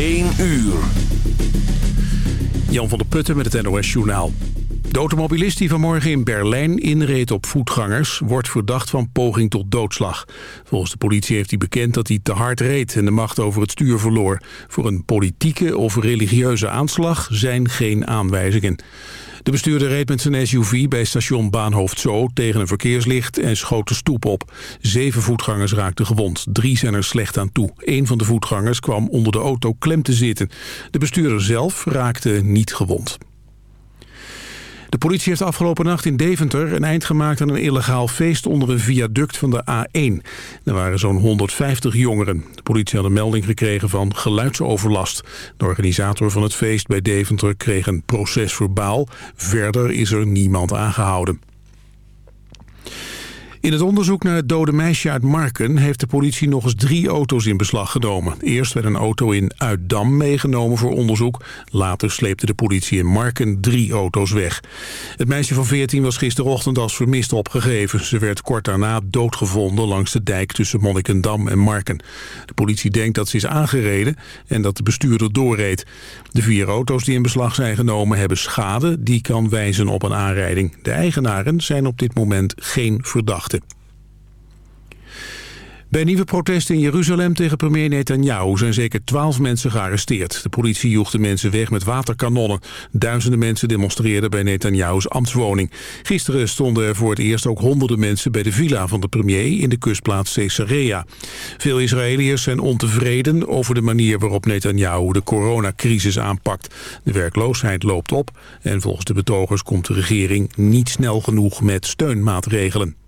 1 uur. Jan van der Putten met het NOS Journaal. De automobilist die vanmorgen in Berlijn inreed op voetgangers... wordt verdacht van poging tot doodslag. Volgens de politie heeft hij bekend dat hij te hard reed... en de macht over het stuur verloor. Voor een politieke of religieuze aanslag zijn geen aanwijzingen. De bestuurder reed met zijn SUV bij station Baanhoofd Zo tegen een verkeerslicht en schoot de stoep op. Zeven voetgangers raakten gewond. Drie zijn er slecht aan toe. Een van de voetgangers kwam onder de auto klem te zitten. De bestuurder zelf raakte niet gewond. De politie heeft afgelopen nacht in Deventer een eind gemaakt aan een illegaal feest onder een viaduct van de A1. Er waren zo'n 150 jongeren. De politie had een melding gekregen van geluidsoverlast. De organisator van het feest bij Deventer kreeg een proces verbaal. Verder is er niemand aangehouden. In het onderzoek naar het dode meisje uit Marken heeft de politie nog eens drie auto's in beslag genomen. Eerst werd een auto in Uitdam meegenomen voor onderzoek. Later sleepte de politie in Marken drie auto's weg. Het meisje van 14 was gisterochtend als vermist opgegeven. Ze werd kort daarna doodgevonden langs de dijk tussen Monnikendam en Marken. De politie denkt dat ze is aangereden en dat de bestuurder doorreed. De vier auto's die in beslag zijn genomen hebben schade die kan wijzen op een aanrijding. De eigenaren zijn op dit moment geen verdachten. Bij nieuwe protesten in Jeruzalem tegen premier Netanyahu zijn zeker twaalf mensen gearresteerd. De politie joeg de mensen weg met waterkanonnen. Duizenden mensen demonstreerden bij Netanyahu's ambtswoning. Gisteren stonden er voor het eerst ook honderden mensen bij de villa van de premier in de kustplaats Caesarea. Veel Israëliërs zijn ontevreden over de manier waarop Netanyahu de coronacrisis aanpakt. De werkloosheid loopt op en volgens de betogers komt de regering niet snel genoeg met steunmaatregelen.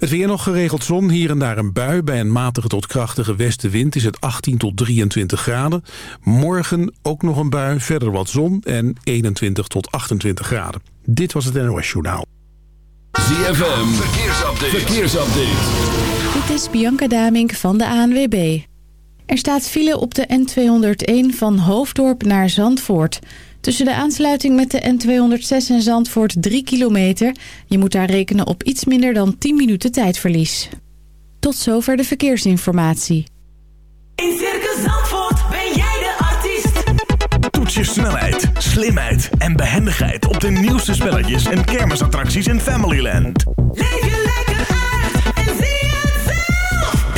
Het weer nog geregeld zon, hier en daar een bui. Bij een matige tot krachtige westenwind is het 18 tot 23 graden. Morgen ook nog een bui, verder wat zon en 21 tot 28 graden. Dit was het NOS Journaal. ZFM, verkeersupdate. verkeersupdate. Dit is Bianca Damink van de ANWB. Er staat file op de N201 van Hoofddorp naar Zandvoort... Tussen de aansluiting met de N206 en Zandvoort 3 kilometer. Je moet daar rekenen op iets minder dan 10 minuten tijdverlies. Tot zover de verkeersinformatie. In Circus Zandvoort ben jij de artiest. Toets je snelheid, slimheid en behendigheid op de nieuwste spelletjes en kermisattracties in Familyland.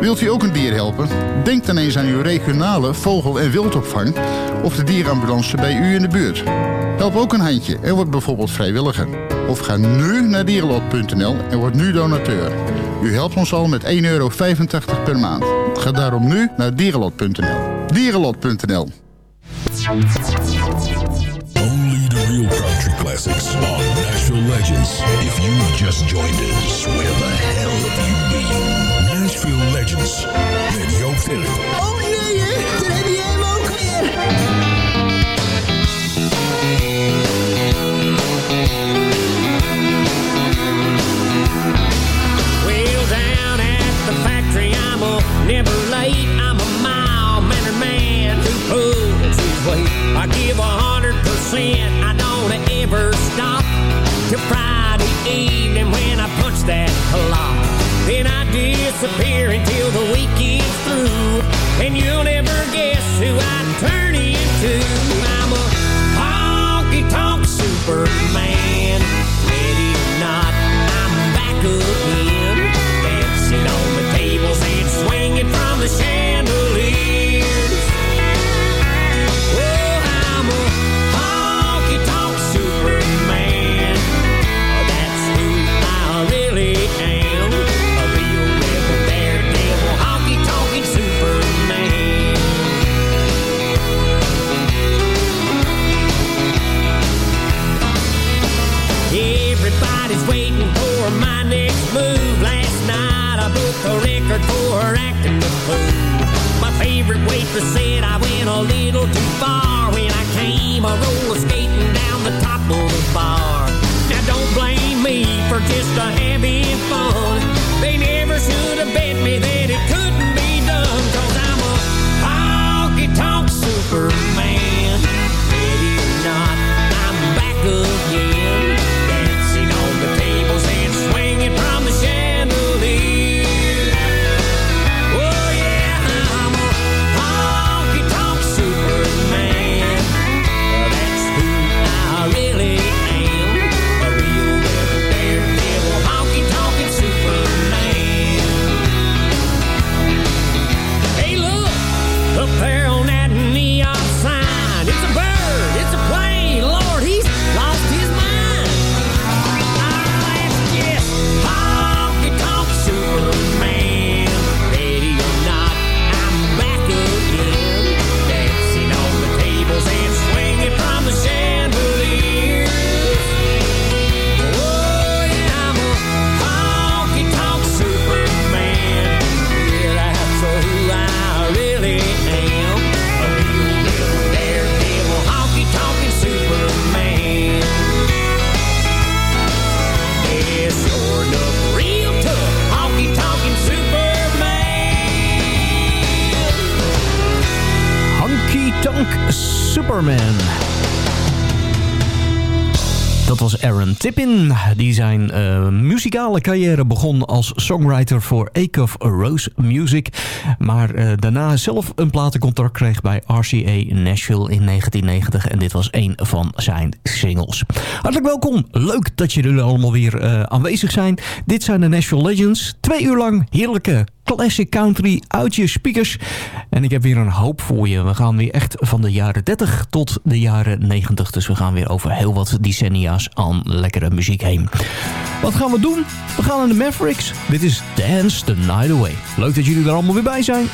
Wilt u ook een dier helpen? Denk dan eens aan uw regionale vogel- en wildopvang of de dierenambulance bij u in de buurt. Help ook een handje en word bijvoorbeeld vrijwilliger. Of ga nu naar dierenlot.nl en word nu donateur. U helpt ons al met 1,85 euro per maand. Ga daarom nu naar dierenlot.nl. Dierenlot.nl Only the real country classics on Nashville Legends. If you just joined us, where the hell have you been? Nashville Legends. Radio Philly. Tippin, die zijn uh, muzikale carrière begon als songwriter voor A of Rose Music. Maar eh, daarna zelf een platencontract kreeg bij RCA Nashville in 1990. En dit was een van zijn singles. Hartelijk welkom. Leuk dat jullie allemaal weer eh, aanwezig zijn. Dit zijn de Nashville Legends. Twee uur lang heerlijke classic country uit je speakers. En ik heb weer een hoop voor je. We gaan weer echt van de jaren 30 tot de jaren 90. Dus we gaan weer over heel wat decennia's aan lekkere muziek heen. Wat gaan we doen? We gaan naar de Mavericks. Dit is Dance the Night Away. Leuk dat jullie er allemaal weer bij zijn.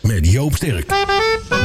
Met Joop Sterk.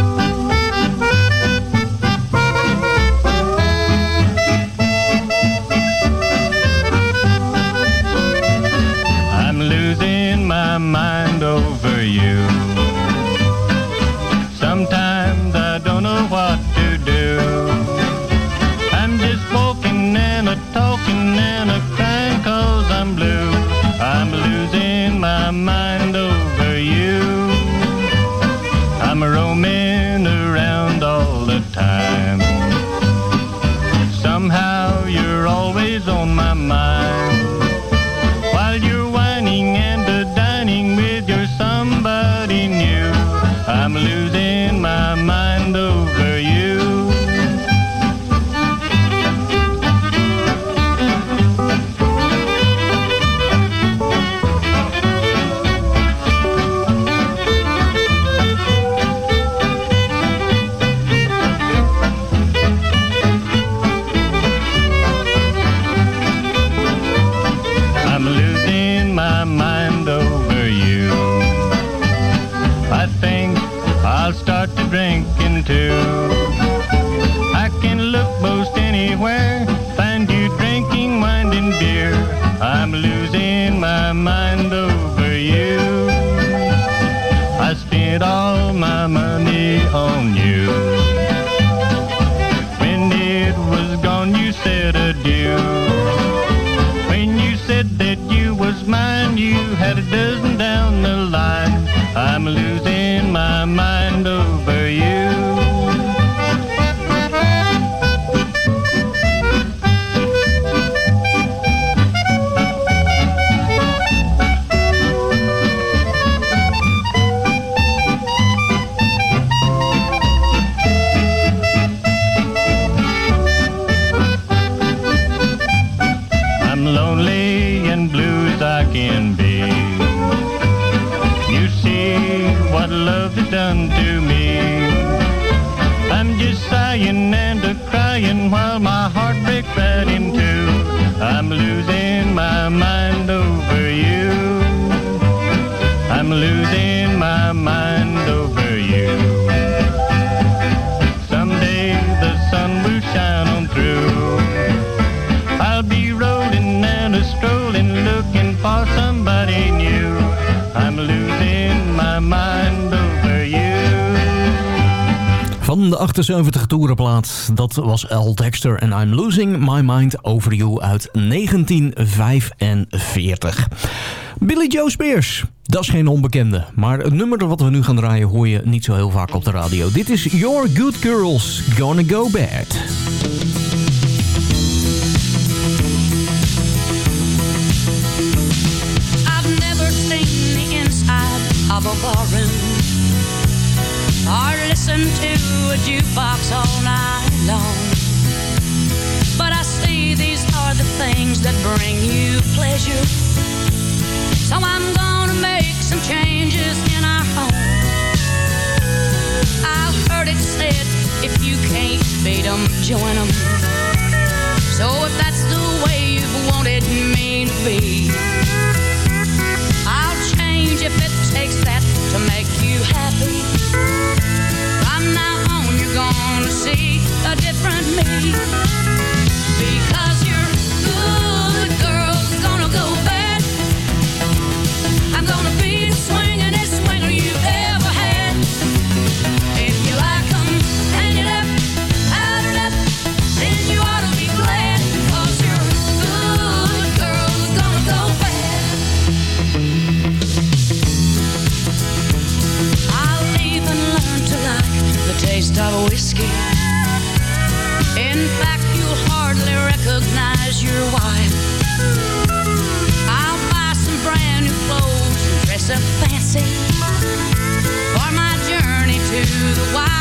Mine, you had a dozen down the line. I'm losing my mind over you. De 78 toerenplaat, dat was Al Dexter en I'm Losing My Mind Over You uit 1945. Billy Joe Spears, dat is geen onbekende. Maar het nummer wat we nu gaan draaien hoor je niet zo heel vaak op de radio. Dit is Your Good Girls Gonna Go Bad. Never seen the inside of a to a jukebox all night long. But I see these are the things that bring you pleasure. So I'm gonna make some changes in our home. I've heard it said, if you can't beat 'em, join 'em. So if that's the way you've wanted me to be, see a different me. Because to the wild.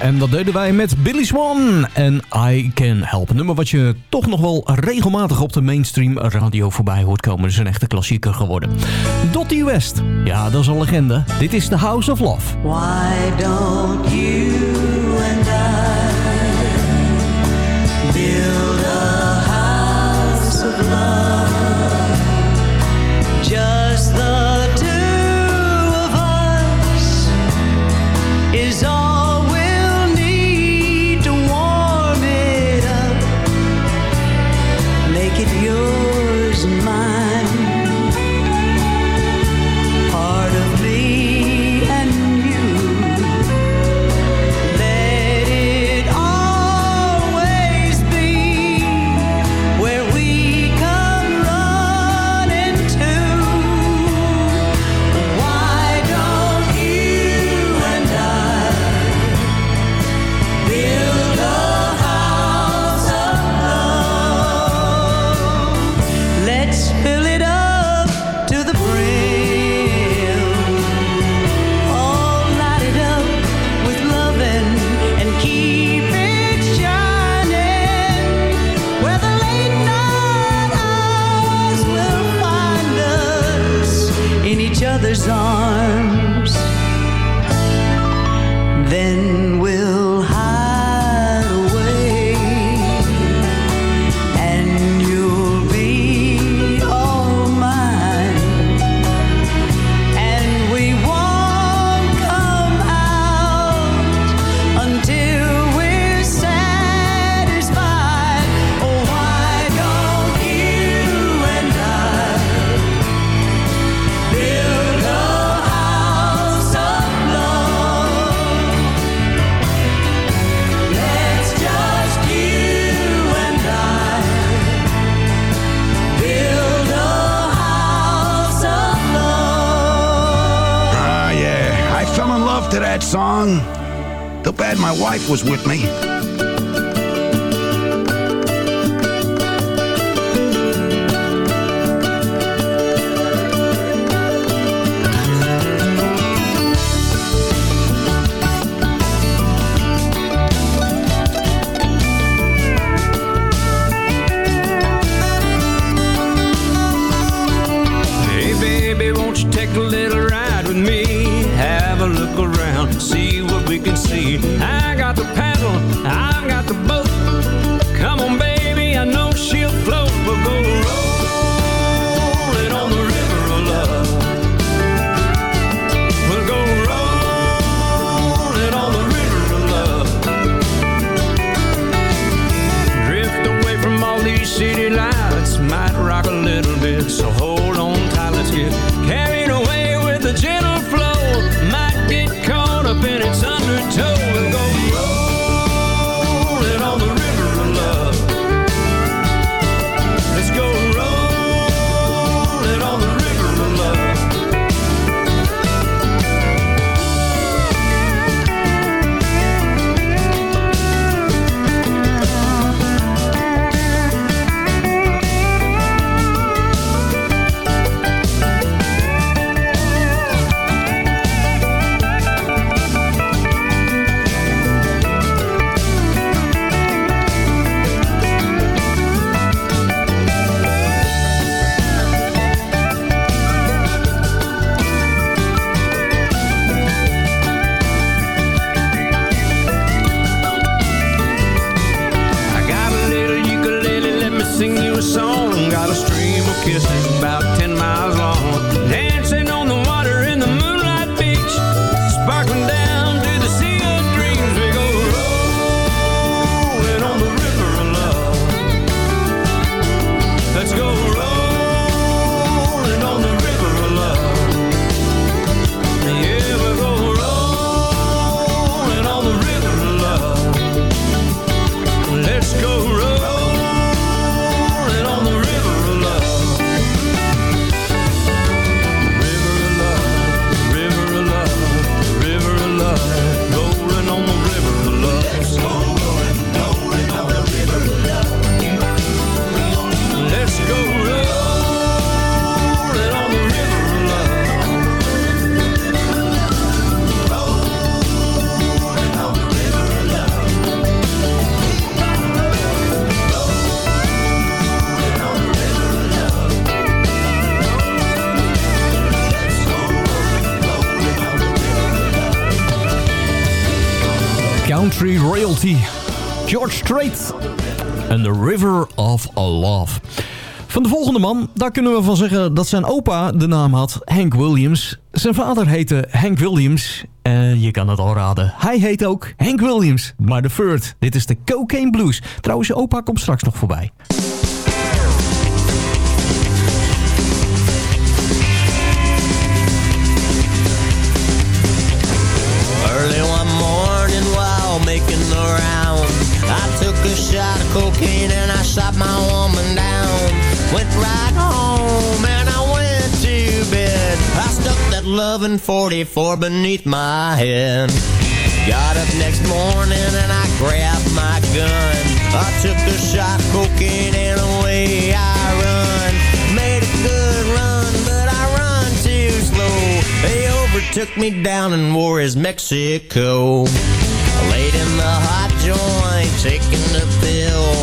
En dat deden wij met Billy Swan en I Can Help. Een nummer wat je toch nog wel regelmatig op de mainstream radio voorbij hoort komen. is een echte klassieker geworden. Dottie West. Ja, dat is een legende. Dit is The House of Love. Why don't you... song. Too bad my wife was with me. Strait. And The River of Love. Van de volgende man, daar kunnen we van zeggen dat zijn opa de naam had, Hank Williams. Zijn vader heette Hank Williams. En je kan het al raden, hij heet ook Hank Williams. Maar de third, dit is de Cocaine Blues. Trouwens, je opa komt straks nog voorbij. Cocaine and I shot my woman down. Went right home and I went to bed. I stuck that loving 44 beneath my head. Got up next morning and I grabbed my gun. I took a shot cocaine and away I run. Made a good run, but I run too slow. They overtook me down in Juarez, Mexico. Laid in the hot joint, taking the pill.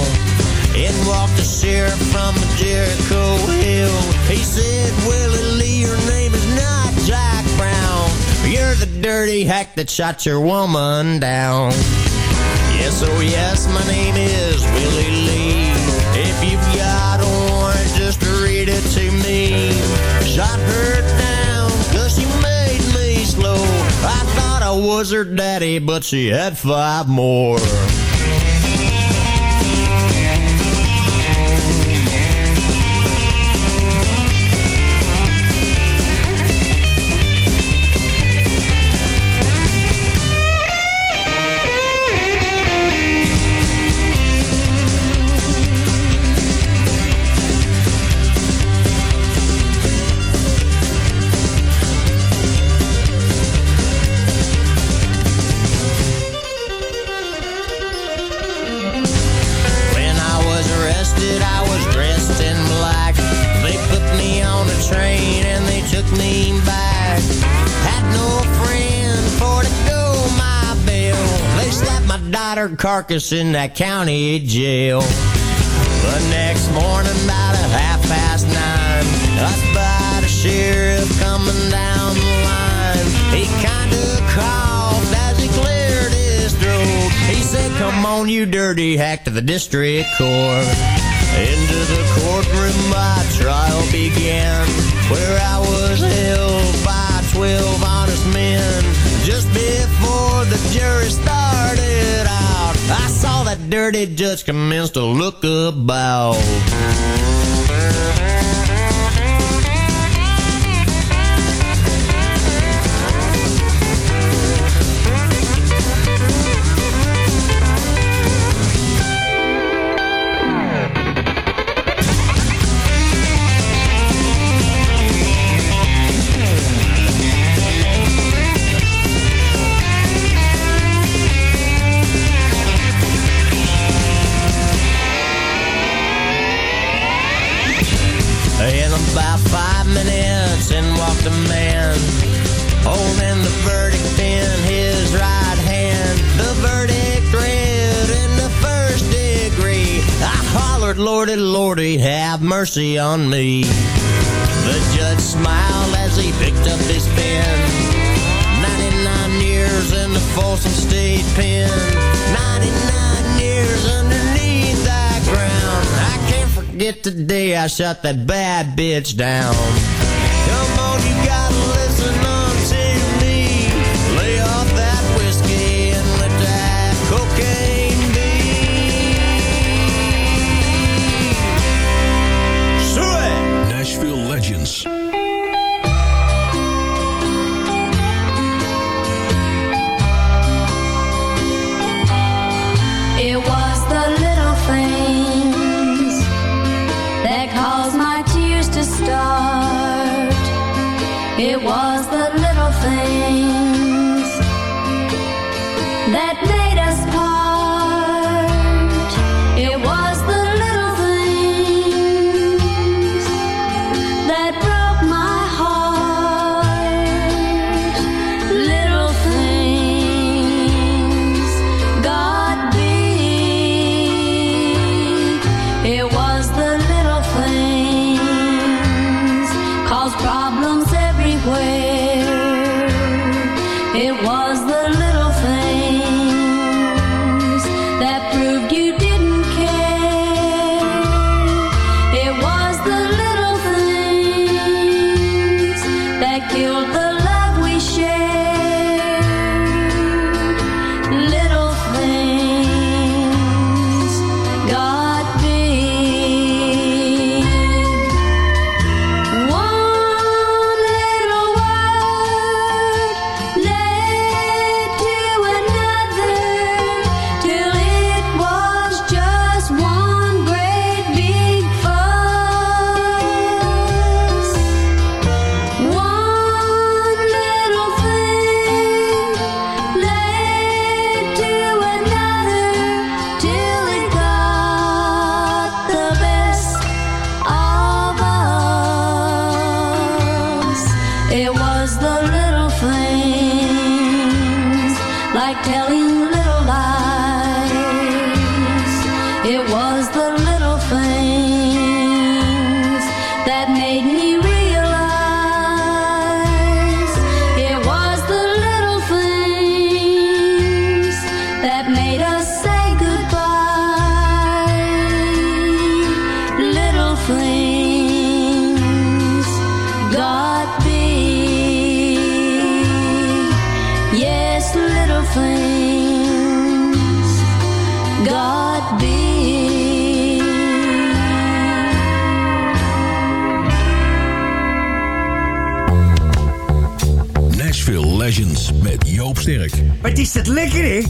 In walked the sheriff from Jericho Hill. He said, Willie Lee, your name is not Jack Brown. You're the dirty hack that shot your woman down. Yes, oh yes, my name is Willie Lee. Was her daddy, but she had five more. Daughter carcass in that county jail. The next morning, about a half past nine, I spied a sheriff coming down the line. He kinda coughed as he cleared his throat. He said, Come on, you dirty hack, to the district court. Into the courtroom, my trial began, where I was held by twelve honest men. Just I saw that dirty judge commence to look about. Lordy, Lordy, have mercy on me. The judge smiled as he picked up his pen. 99 years in the Folsom State Pen. 99 years underneath that ground. I can't forget the day I shot that bad bitch down. Come on, you gotta that made me Met Joop Sterk. Wat is dat lekker, hè?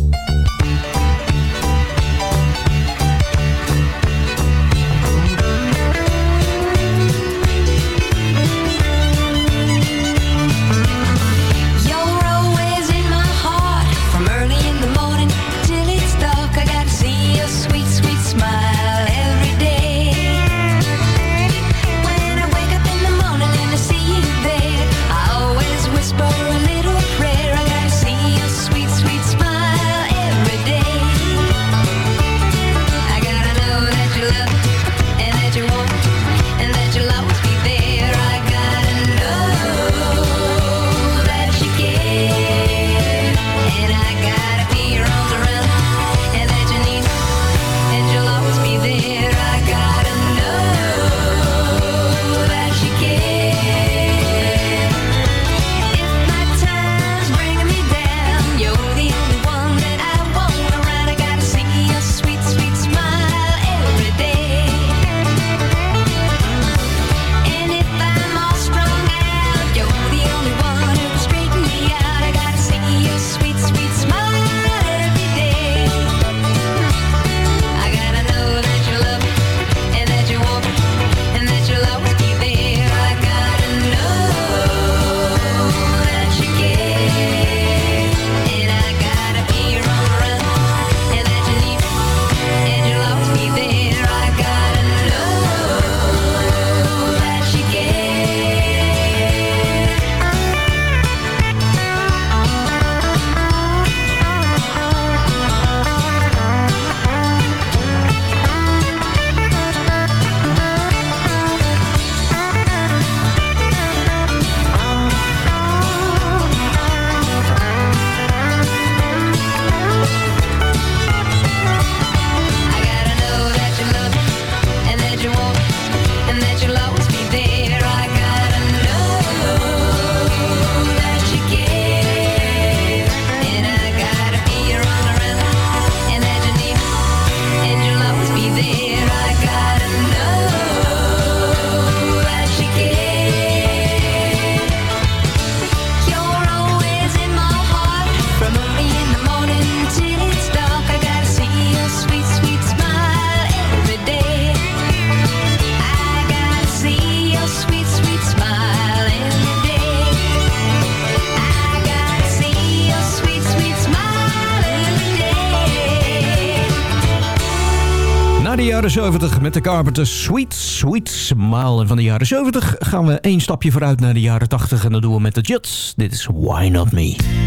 met de Carpenter Sweet, sweet smile. En van de jaren 70 gaan we één stapje vooruit naar de jaren 80. En dat doen we met de Juts. Dit is Why Not Me.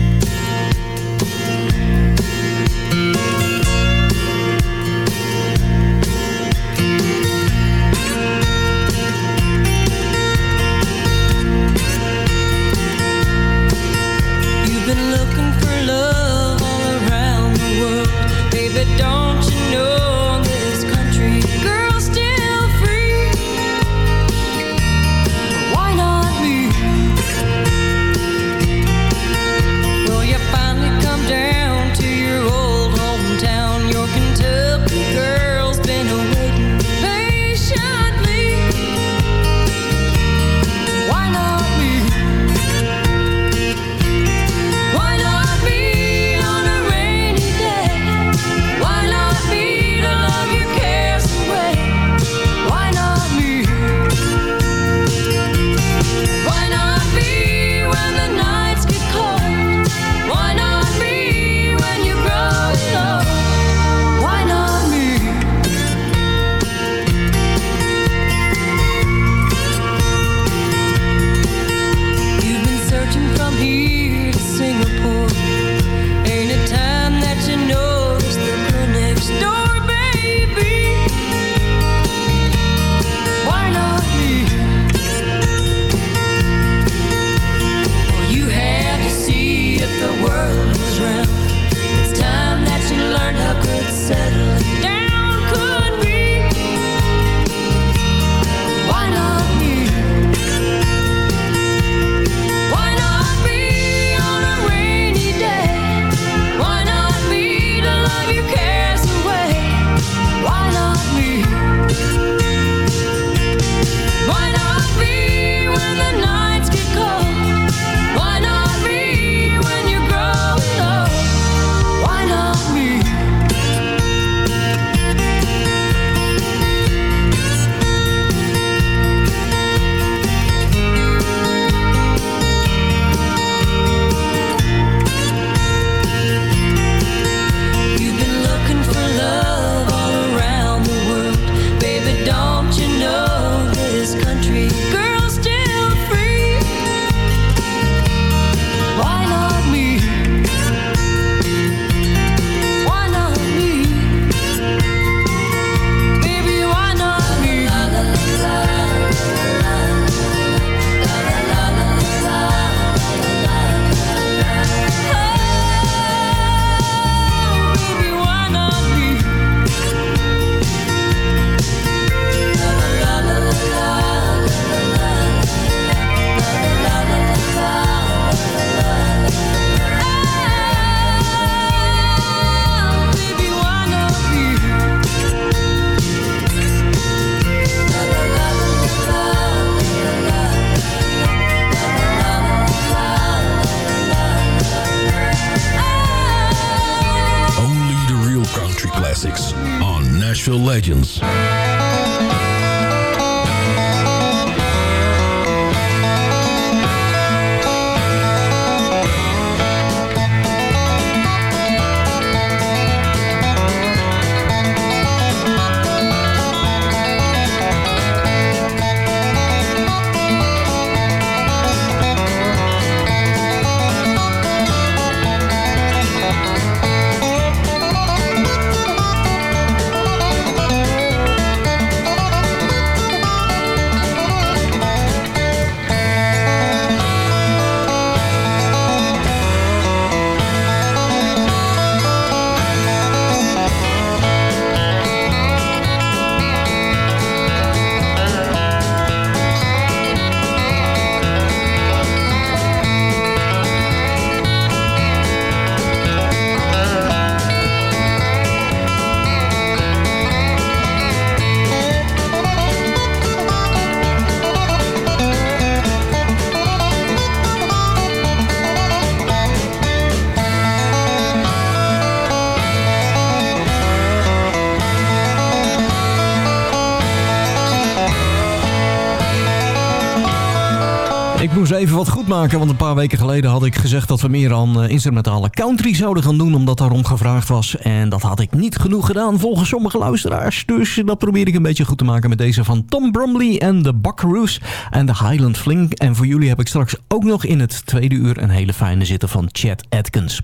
Maken, want een paar weken geleden had ik gezegd dat we meer aan eh, instrumentale country zouden gaan doen, omdat daarom gevraagd was. En dat had ik niet genoeg gedaan volgens sommige luisteraars. Dus dat probeer ik een beetje goed te maken met deze van Tom Bromley en de Buckaroos en de Highland Fling. En voor jullie heb ik straks ook nog in het tweede uur een hele fijne zitten van Chad Atkins.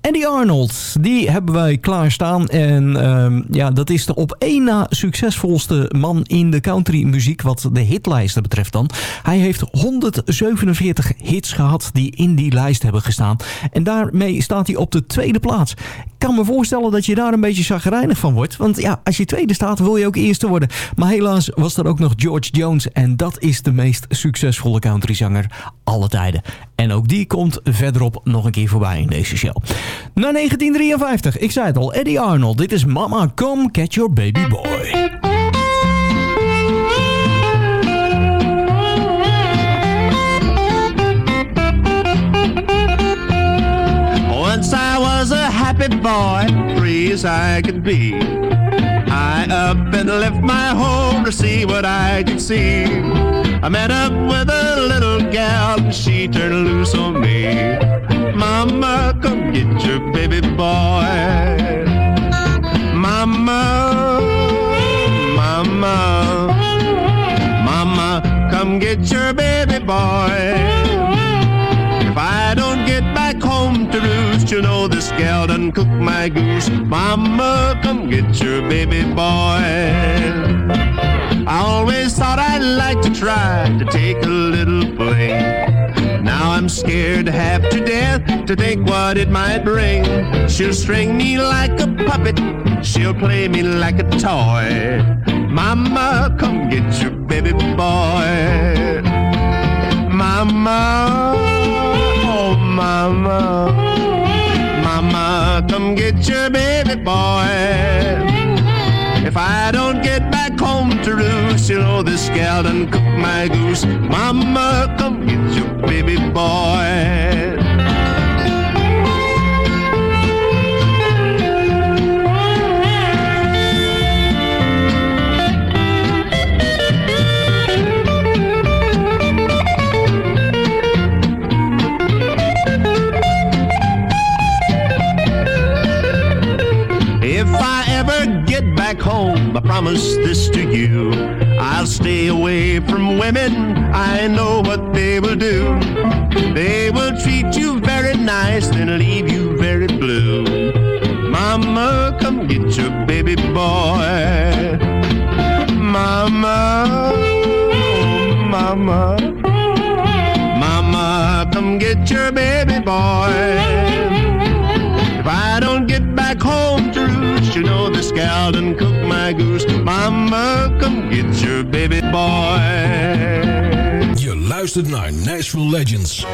Eddie Arnold, die hebben wij klaarstaan. En ehm, ja, dat is de op één na succesvolste man in de country muziek wat de hitlijsten betreft dan. Hij heeft 147 hits gehad die in die lijst hebben gestaan. En daarmee staat hij op de tweede plaats. Ik kan me voorstellen dat je daar een beetje chagrijnig van wordt. Want ja, als je tweede staat wil je ook eerste worden. Maar helaas was er ook nog George Jones. En dat is de meest succesvolle countryzanger alle tijden. En ook die komt verderop nog een keer voorbij in deze show. Na 1953, ik zei het al, Eddie Arnold. Dit is Mama Come Catch Your Baby Boy. Happy boy, free as I could be. I up and left my home to see what I could see. I met up with a little gal and she turned loose on me. Mama, come get your baby boy. Mama, mama, mama, come get your baby boy. If I don't get back home to roost, you know this gal done cook my goose. Mama, come get your baby boy. I always thought I'd like to try to take a little fling. Now I'm scared half to death to think what it might bring. She'll string me like a puppet, she'll play me like a toy. Mama, come get your baby boy. Mama, mama, mama, come get your baby boy. If I don't get back home to roost, you know this gal done cook my goose. Mama, come get your baby boy. Promise this to you. I'll stay away from women, I know what they will do. They will treat you very nice, then leave you very blue. Mama, come get your baby boy. Mama, oh, mama, mama, come get your baby boy. Gal done cook my goose. Mama, come get your baby boy. Je luistert naar Nashville Legends.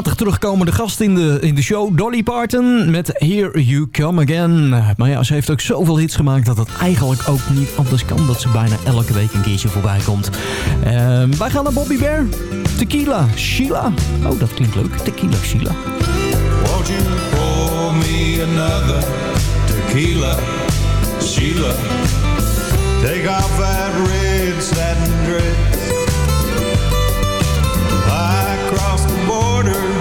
Regelmatig terugkomende gast in de, in de show. Dolly Parton met Here You Come Again. Maar ja, ze heeft ook zoveel hits gemaakt dat het eigenlijk ook niet anders kan. Dat ze bijna elke week een keertje voorbij komt. Ehm, wij gaan naar Bobby Bear. Tequila, Sheila. Oh, dat klinkt leuk. Tequila, Sheila. Won't you pour me another tequila, Sheila? Take off that red. across the border.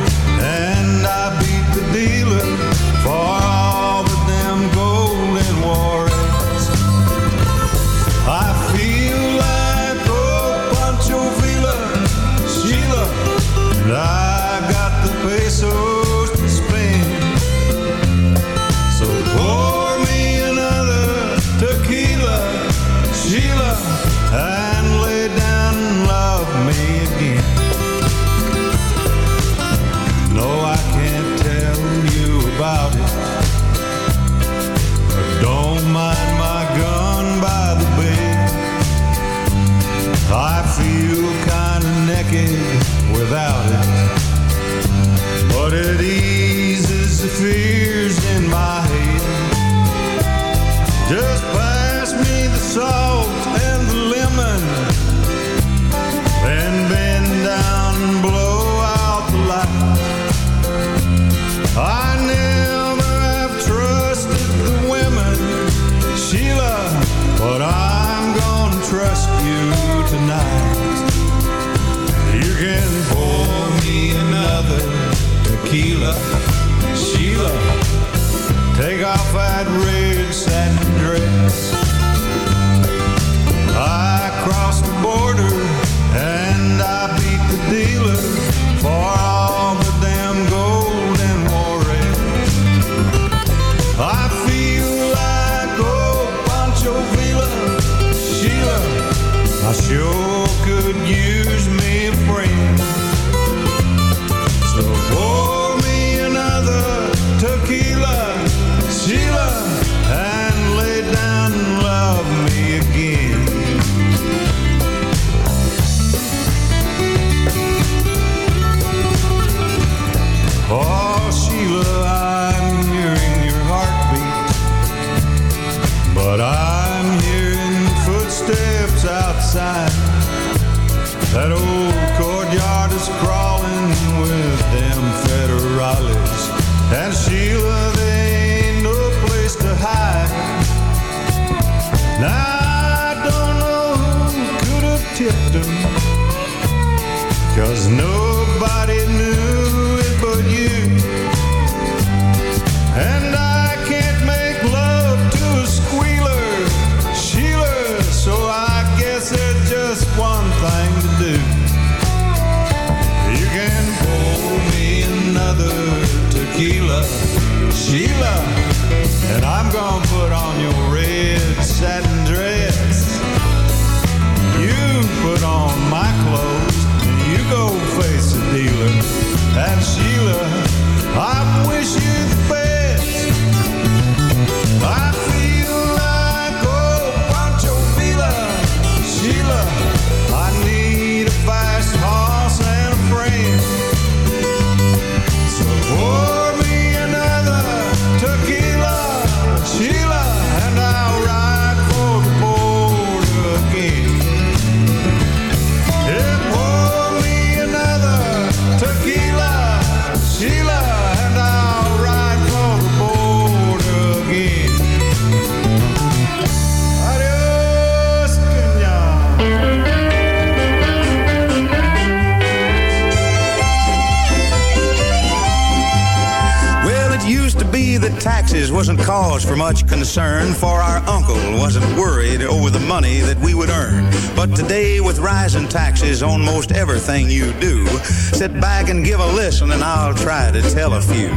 Wasn't cause for much concern, for our uncle wasn't worried over the money that we would earn. But today, with rising taxes on most everything you do, sit back and give a listen, and I'll try to tell a few.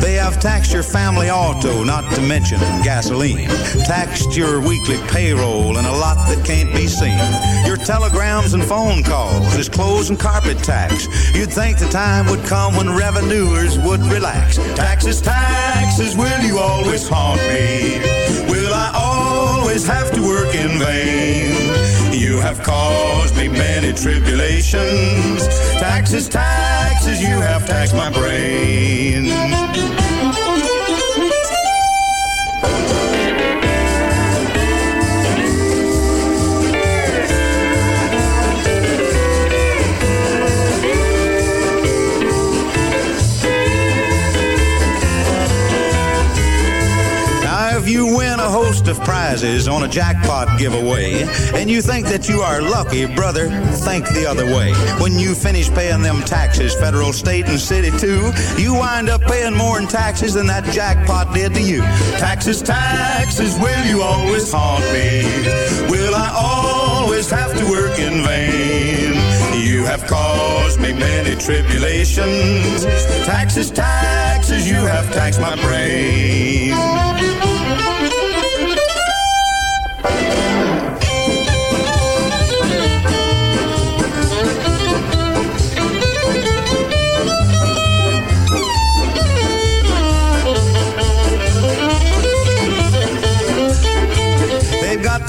They have taxed your family auto, not to mention gasoline, taxed your weekly payroll, and a lot that can't be seen. Your telegrams and phone calls is clothes and carpet tax. You'd think the time would come when revenuers would relax. Taxes, taxes, will you always haunt me? Always have to work in vain? You have caused me many tribulations. Taxes, taxes, you have taxed my brain. You win host of prizes on a jackpot giveaway, and you think that you are lucky, brother, think the other way. When you finish paying them taxes, federal, state, and city too, you wind up paying more in taxes than that jackpot did to you. Taxes, taxes, will you always haunt me? Will I always have to work in vain? You have caused me many tribulations. Taxes, taxes, you have taxed my brain.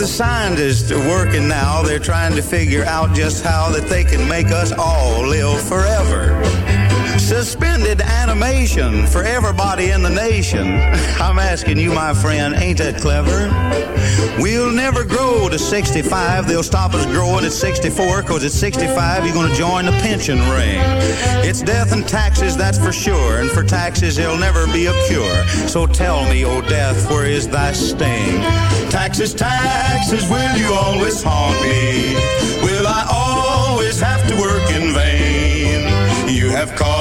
The scientists are working now. They're trying to figure out just how that they can make us all live forever. For everybody in the nation. I'm asking you, my friend, ain't that clever? We'll never grow to 65. They'll stop us growing at 64 because at 65 you're to join the pension ring. It's death and taxes, that's for sure. And for taxes, there'll never be a cure. So tell me, oh death, where is thy sting? Taxes, taxes, will you always haunt me? Will I always have to work in vain? You have caused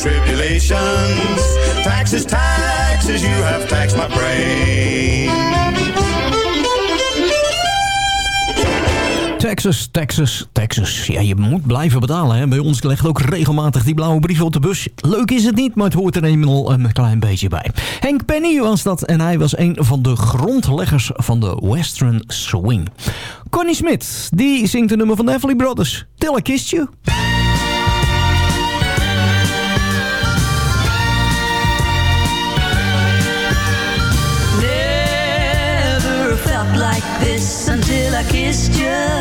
tribulations. Taxes, taxes, you have taxed my brain. Texas, Texas, Texas. Ja, je moet blijven betalen. Hè? Bij ons legt ook regelmatig die blauwe brief op de bus. Leuk is het niet, maar het hoort er eenmaal een klein beetje bij. Henk Penny was dat en hij was een van de grondleggers van de Western Swing. Connie Smith, die zingt een nummer van de Everly Brothers. Till I Kissed You. Kissed you.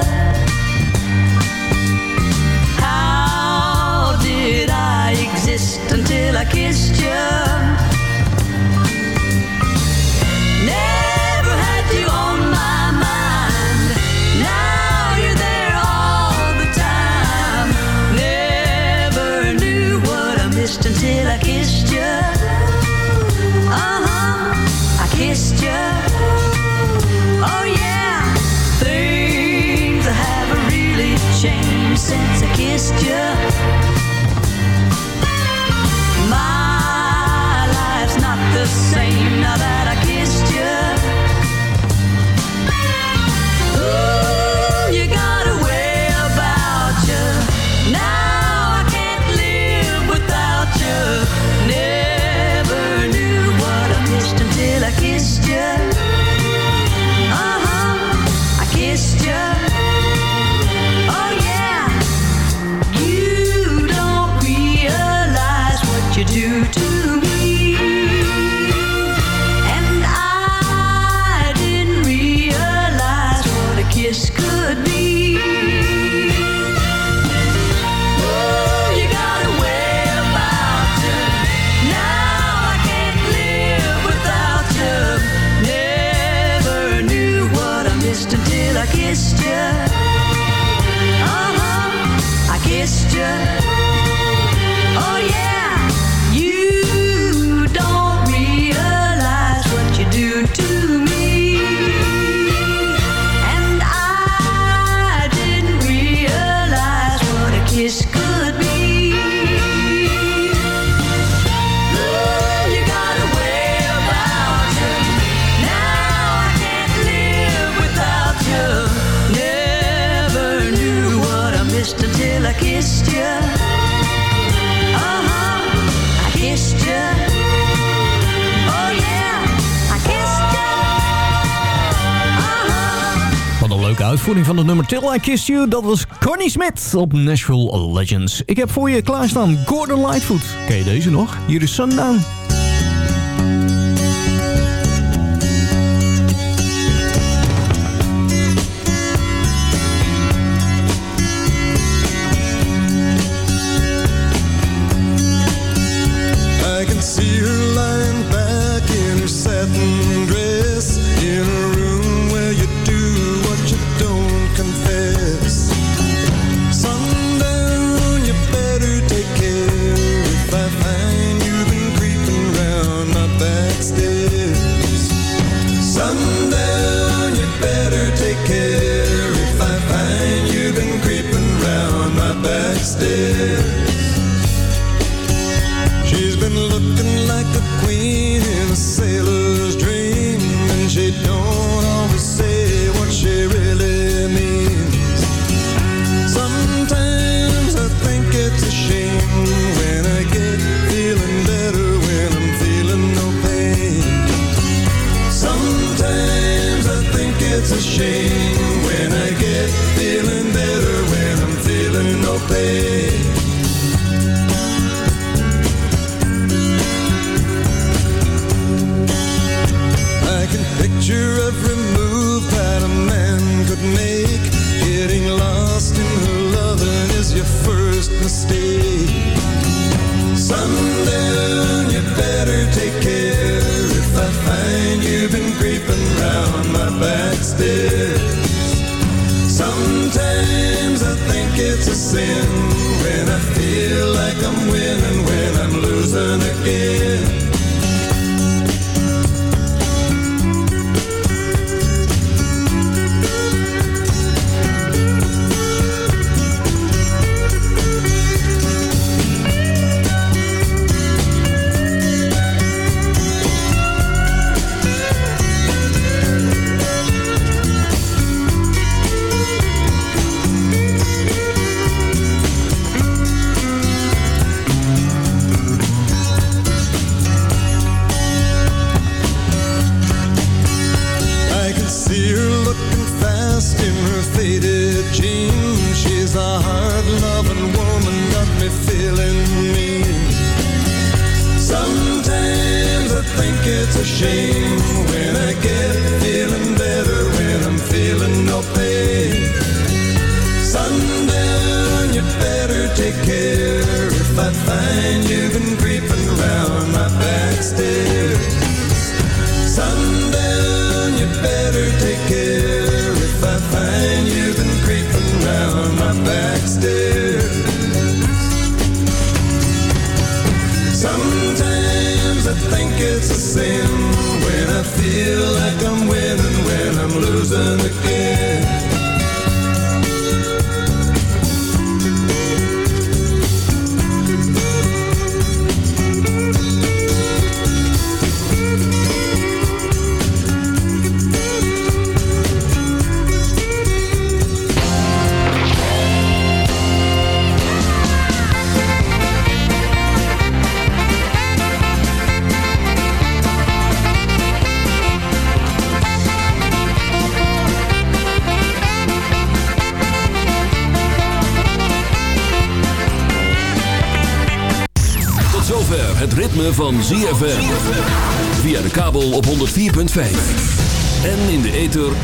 Till I Kissed You. Dat was Connie Smith op Nashville Legends. Ik heb voor je klaarstaan Gordon Lightfoot. Ken je deze nog? Hier is Sundown.